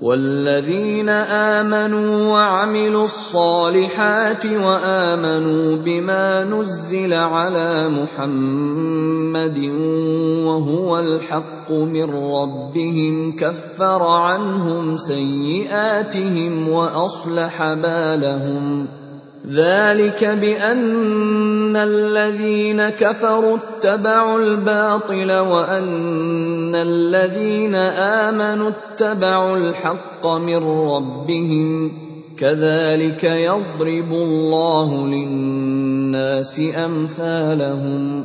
والذين آمنوا وعملوا الصالحات وآمنوا بما نزل على محمد وهو الحق من ربهم كفر عنهم سيئاتهم وأصلح بالهم. ذلك بأن الذين كفروا اتبعوا الباطل وأن الذين امنوا اتبعوا الحق من ربهم كذلك يضرب الله للناس امثالهم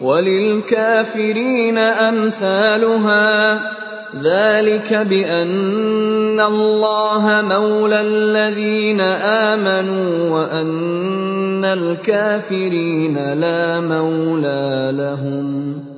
وللكافرين أمثالها. ذلك بأن الله مولى الذين آمنوا وأن الكافرين لا مولى لهم.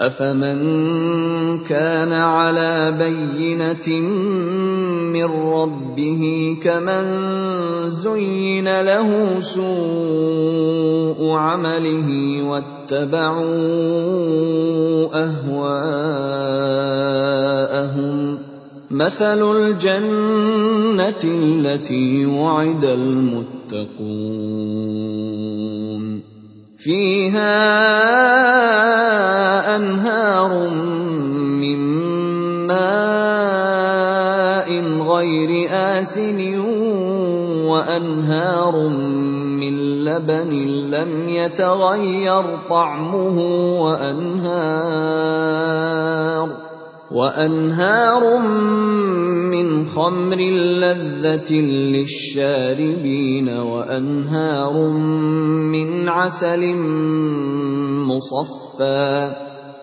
افمن كان على بينه من ربه كمن زين له سوء عمله واتبعوا اهواءهم مثل الجنه التي وعد المتقون فيها أنهار من ماء غير آسن وأنهار من لبن لم يتغير طعمه وأنهار وأنهار من خمر لذة للشاربين وأنهار من عسل مصفى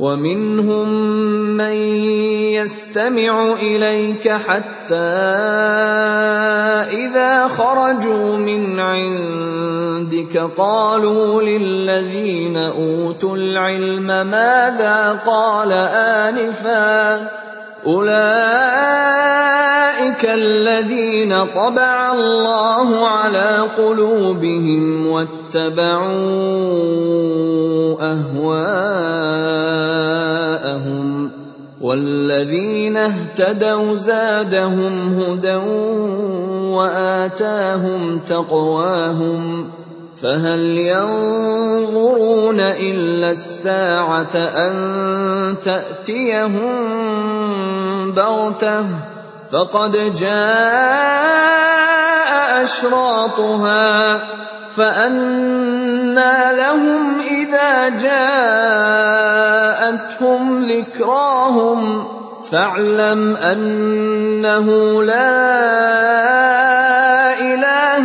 وَمِنْهُم مَّن يَسْتَمِعُ إِلَيْكَ حَتَّىٰ إِذَا خَرَجُوا مِنْ عِندِكَ قَالُوا لِلَّذِينَ أُوتُوا الْعِلْمَ مَاذَا قَالَ آنِفًا ۚ أُولَٰئِكَ الَّذِينَ طَبَعَ اللَّهُ عَلَىٰ قُلُوبِهِمْ وَاتَّبَعُوا أَهْوَاءَهُمْ ۚ وَالَّذِينَ اهْتَدَوْا زَادَهُمْ هُدًى وَآتَاهُمْ تَقْوَاهُمْ ۚ فَهَلْ يَنظُرُونَ إِلَّا السَّاعَةَ أَن تَأْتِيَهُم بَغْتَةً ۖ؟ فَقَدْ جَاءَ أَشْرَاطُهَا ۚ فَأَنَّىٰ لَهُمْ إِذَا جَاءَتْهُمْ ذِكْرَاهُمْ. فَاعْلَمْ أَنَّهُ لَا إِلَٰهَ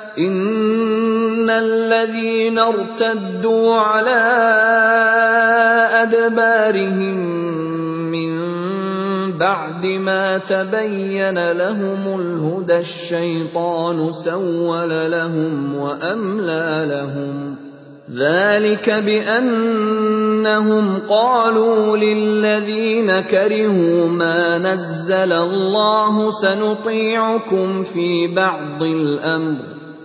إِنَّ الَّذِينَ ارْتَدُّوا عَلَىٰ أَدْبَارِهِم مِّن بَعْدِ مَا تَبَيَّنَ لَهُمُ الْهُدَى الشَّيْطَانُ سَوَّلَ لَهُمْ وَأَمْلَىٰ لَهُمْ ۚ ذَٰلِكَ بِأَنَّهُمْ قَالُوا لِلَّذِينَ كَرِهُوا مَا نَزَّلَ اللَّهُ سَنُطِيعُكُمْ فِي بَعْضِ الْأَمْرِ ۖ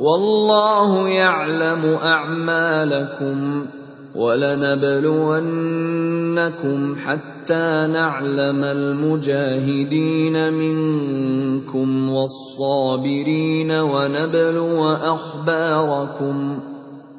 وَاللَّهُ يَعْلَمُ أَعْمَالَكُمْ ۚ وَلَنَبْلُوَنَّكُمْ حَتَّىٰ نَعْلَمَ الْمُجَاهِدِينَ مِنكُمْ وَالصَّابِرِينَ وَنَبْلُوَ أَخْبَارَكُمْ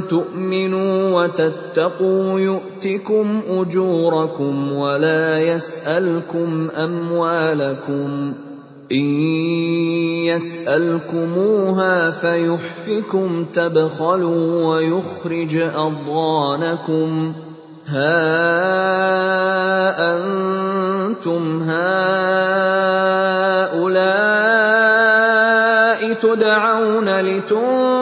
تؤمنوا وتتقوا يؤتكم أجوركم ولا يسألكم أموالكم إن يسألكموها فيحفكم تبخلوا ويخرج أضغانكم ها أنتم هؤلاء تدعون لتنفقوا